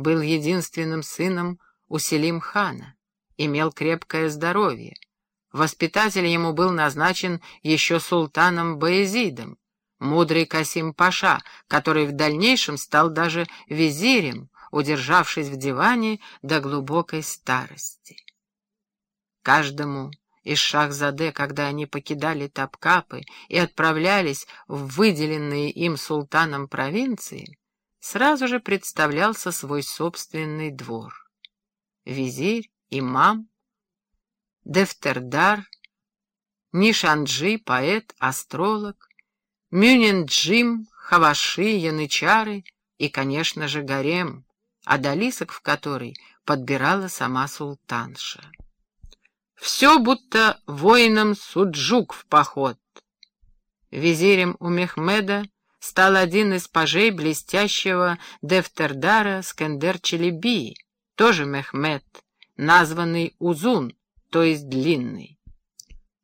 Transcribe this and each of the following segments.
был единственным сыном у Селим-хана, имел крепкое здоровье. Воспитатель ему был назначен еще султаном Баязидом, мудрый Касим-паша, который в дальнейшем стал даже визирем, удержавшись в диване до глубокой старости. Каждому из Шахзаде, когда они покидали Тапкапы и отправлялись в выделенные им султаном провинции, сразу же представлялся свой собственный двор. Визирь, имам, Дефтердар, Нишанджи, поэт, астролог, Мюнинджим, Хаваши, Янычары и, конечно же, гарем, одолисок в который подбирала сама султанша. Все будто воином Суджук в поход. Визирем у Мехмеда стал один из пажей блестящего Дефтердара Скендер Челеби, тоже Мехмед, названный Узун, то есть длинный.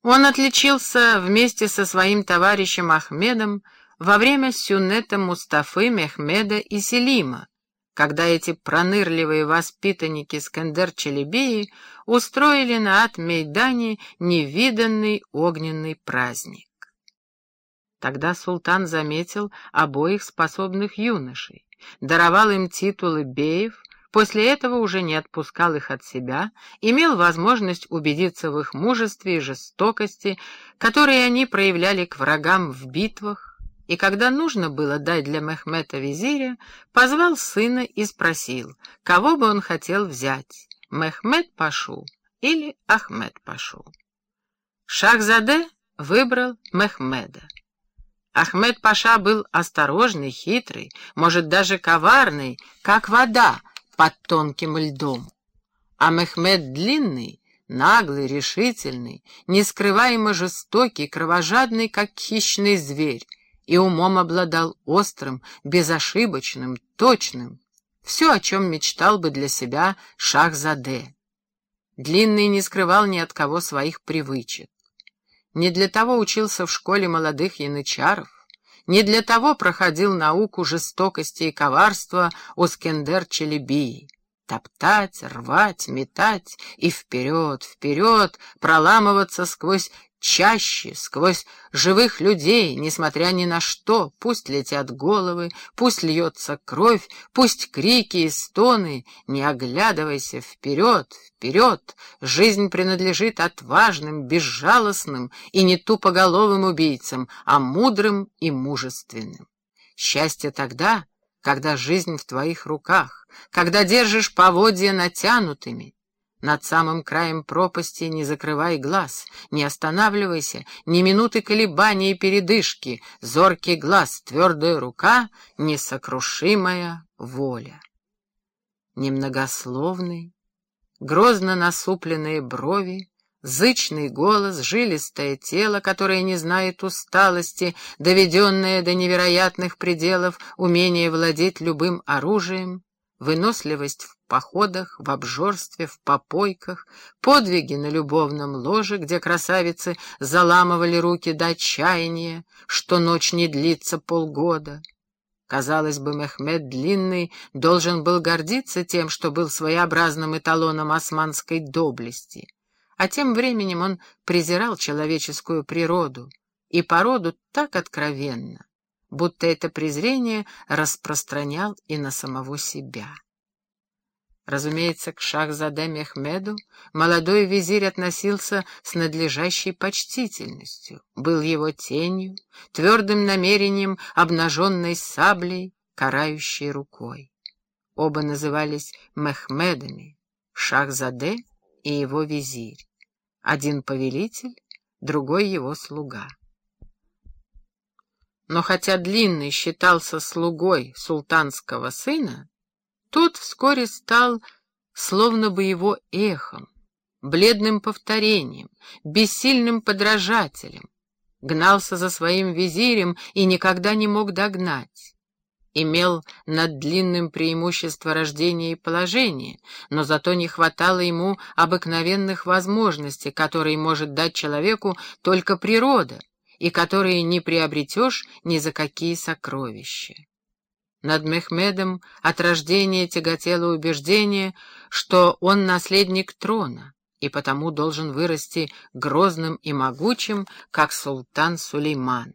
Он отличился вместе со своим товарищем Ахмедом во время сюнета Мустафы, Мехмеда и Селима, когда эти пронырливые воспитанники Скендер-Челебии устроили на Ат-Мейдане невиданный огненный праздник. Тогда султан заметил обоих способных юношей, даровал им титулы беев, после этого уже не отпускал их от себя, имел возможность убедиться в их мужестве и жестокости, которые они проявляли к врагам в битвах, и когда нужно было дать для Мехмета визиря, позвал сына и спросил, кого бы он хотел взять, Мехмед Пашу или Ахмед Пашу. Шахзаде выбрал Мехмеда. Ахмед Паша был осторожный, хитрый, может, даже коварный, как вода под тонким льдом. А Мехмед длинный, наглый, решительный, нескрываемо жестокий, кровожадный, как хищный зверь, и умом обладал острым, безошибочным, точным. Все, о чем мечтал бы для себя Шахзаде. Длинный не скрывал ни от кого своих привычек. Не для того учился в школе молодых янычаров, не для того проходил науку жестокости и коварства у Скендер Челебии. Топтать, рвать, метать и вперед, вперед, проламываться сквозь чащи, сквозь живых людей, несмотря ни на что, пусть летят головы, пусть льется кровь, пусть крики и стоны, не оглядывайся вперед, вперед, жизнь принадлежит отважным, безжалостным и не тупоголовым убийцам, а мудрым и мужественным. Счастье тогда, когда жизнь в твоих руках, когда держишь поводья натянутыми, над самым краем пропасти не закрывай глаз, не останавливайся, ни минуты колебания и передышки, зоркий глаз, твердая рука, несокрушимая воля. Немногословный, грозно насупленные брови, зычный голос, жилистое тело, которое не знает усталости, доведенное до невероятных пределов, умение владеть любым оружием, выносливость в походах, в обжорстве, в попойках, подвиги на любовном ложе, где красавицы заламывали руки до отчаяния, что ночь не длится полгода. Казалось бы, Мехмед Длинный должен был гордиться тем, что был своеобразным эталоном османской доблести, а тем временем он презирал человеческую природу и породу так откровенно, будто это презрение распространял и на самого себя. Разумеется, к Шахзаде Мехмеду молодой визирь относился с надлежащей почтительностью, был его тенью, твердым намерением, обнаженной саблей, карающей рукой. Оба назывались Мехмедами, Шахзаде и его визирь. Один повелитель, другой его слуга. Но хотя Длинный считался слугой султанского сына, тот вскоре стал словно бы его эхом, бледным повторением, бессильным подражателем, гнался за своим визирем и никогда не мог догнать. Имел над длинным преимущество рождения и положения, но зато не хватало ему обыкновенных возможностей, которые может дать человеку только природа, и которые не приобретешь ни за какие сокровища. Над Мехмедом от рождения тяготело убеждение, что он наследник трона и потому должен вырасти грозным и могучим, как султан Сулейман.